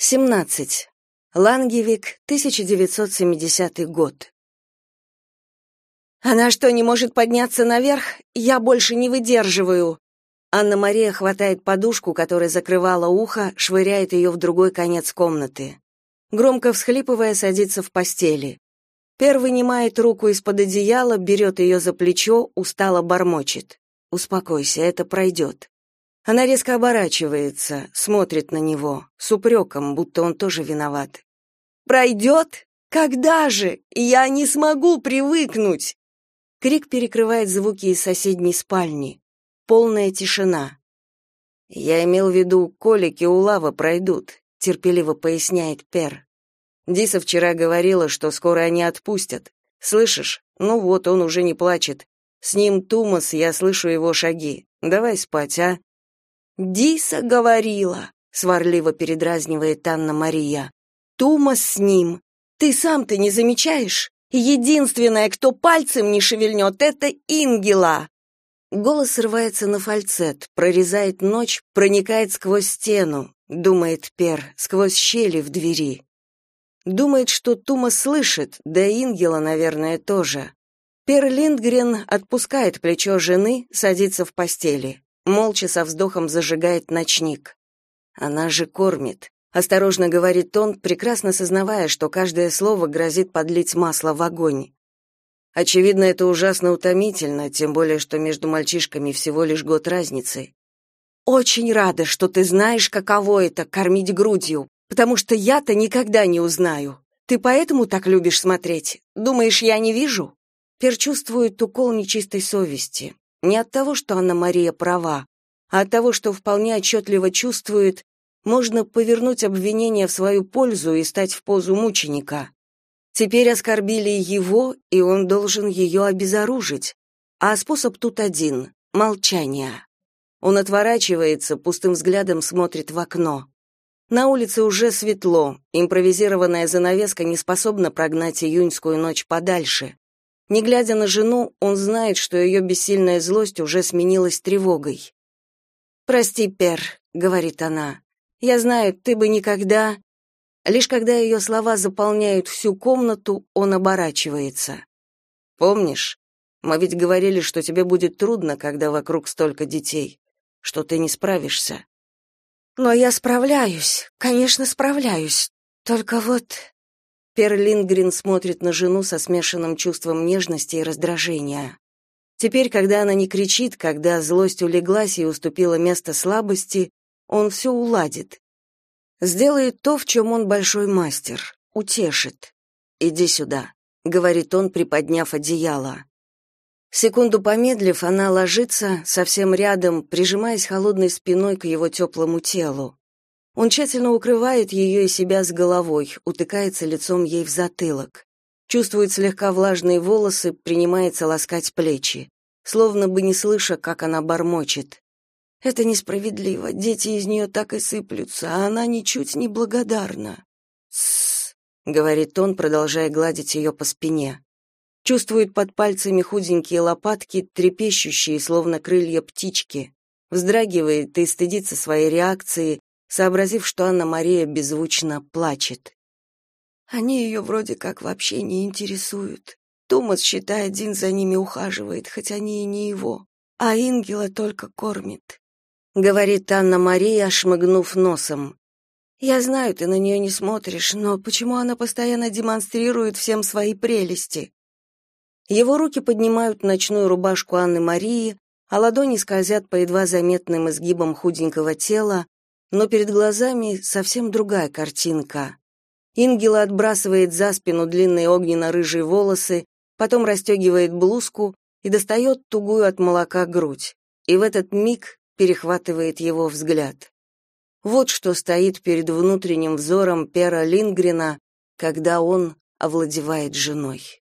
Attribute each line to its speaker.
Speaker 1: 17. Лангевик, 1970 год. Она что, не может подняться наверх? Я больше не выдерживаю. Анна-Мария хватает подушку, которая закрывала ухо, швыряет ее в другой конец комнаты. Громко всхлипывая, садится в постели. Пер вынимает руку из-под одеяла, берет ее за плечо, устало бормочет. «Успокойся, это пройдет». Она резко оборачивается, смотрит на него, с упреком, будто он тоже виноват. «Пройдет? Когда же? Я не смогу привыкнуть!» Крик перекрывает звуки из соседней спальни. Полная тишина. «Я имел в виду, колики у лавы пройдут», — терпеливо поясняет Пер. Диса вчера говорила, что скоро они отпустят. Слышишь? Ну вот, он уже не плачет. С ним Тумас, я слышу его шаги. Давай спать, а? Диса говорила, сварливо передразнивает Анна Мария. Тумас с ним. Ты сам-то не замечаешь? Единственная, кто пальцем не шевельнет, это Ингела. Голос срывается на фальцет, прорезает ночь, проникает сквозь стену, думает Пер, сквозь щели в двери. Думает, что Тума слышит, да Ингела, наверное, тоже. Пер Линдгрен отпускает плечо жены, садится в постели молча со вздохом зажигает ночник. Она же кормит, осторожно говорит он, прекрасно сознавая, что каждое слово грозит подлить масло в огонь. Очевидно, это ужасно утомительно, тем более что между мальчишками всего лишь год разницы. Очень рада, что ты знаешь, каково это кормить грудью, потому что я-то никогда не узнаю. Ты поэтому так любишь смотреть? Думаешь, я не вижу? Пер чувствует укол нечистой совести. Не от того, что Анна-Мария права, а от того, что вполне отчетливо чувствует, можно повернуть обвинение в свою пользу и стать в позу мученика. Теперь оскорбили его, и он должен ее обезоружить. А способ тут один — молчание. Он отворачивается, пустым взглядом смотрит в окно. На улице уже светло, импровизированная занавеска не способна прогнать июньскую ночь подальше. Не глядя на жену, он знает, что ее бессильная злость уже сменилась тревогой. «Прости, Пер», — говорит она. «Я знаю, ты бы никогда...» Лишь когда ее слова заполняют всю комнату, он оборачивается. «Помнишь, мы ведь говорили, что тебе будет трудно, когда вокруг столько детей, что ты не справишься». «Но я справляюсь, конечно, справляюсь. Только вот...» Пер Линдгрен смотрит на жену со смешанным чувством нежности и раздражения. Теперь, когда она не кричит, когда злость улеглась и уступила место слабости, он все уладит. Сделает то, в чем он большой мастер, утешит. «Иди сюда», — говорит он, приподняв одеяло. Секунду помедлив, она ложится совсем рядом, прижимаясь холодной спиной к его теплому телу. Он тщательно укрывает ее и себя с головой, утыкается лицом ей в затылок. Чувствует слегка влажные волосы, принимается ласкать плечи, словно бы не слыша, как она бормочет. Это несправедливо, дети из нее так и сыплются, а она ничуть не благодарна. «Тссс», — говорит он, продолжая гладить ее по спине. Чувствует под пальцами худенькие лопатки, трепещущие, словно крылья птички. Вздрагивает и стыдится своей реакции, сообразив, что Анна-Мария беззвучно плачет. Они ее вроде как вообще не интересуют. Томас, считает, Дин за ними ухаживает, хоть они и не его, а Ингела только кормит. Говорит Анна-Мария, шмыгнув носом. Я знаю, ты на нее не смотришь, но почему она постоянно демонстрирует всем свои прелести? Его руки поднимают ночную рубашку Анны-Марии, а ладони скользят по едва заметным изгибам худенького тела, но перед глазами совсем другая картинка. Ингела отбрасывает за спину длинные огненно-рыжие волосы, потом расстегивает блузку и достает тугую от молока грудь. И в этот миг перехватывает его взгляд. Вот что стоит перед внутренним взором Пера Лингрена, когда он овладевает женой.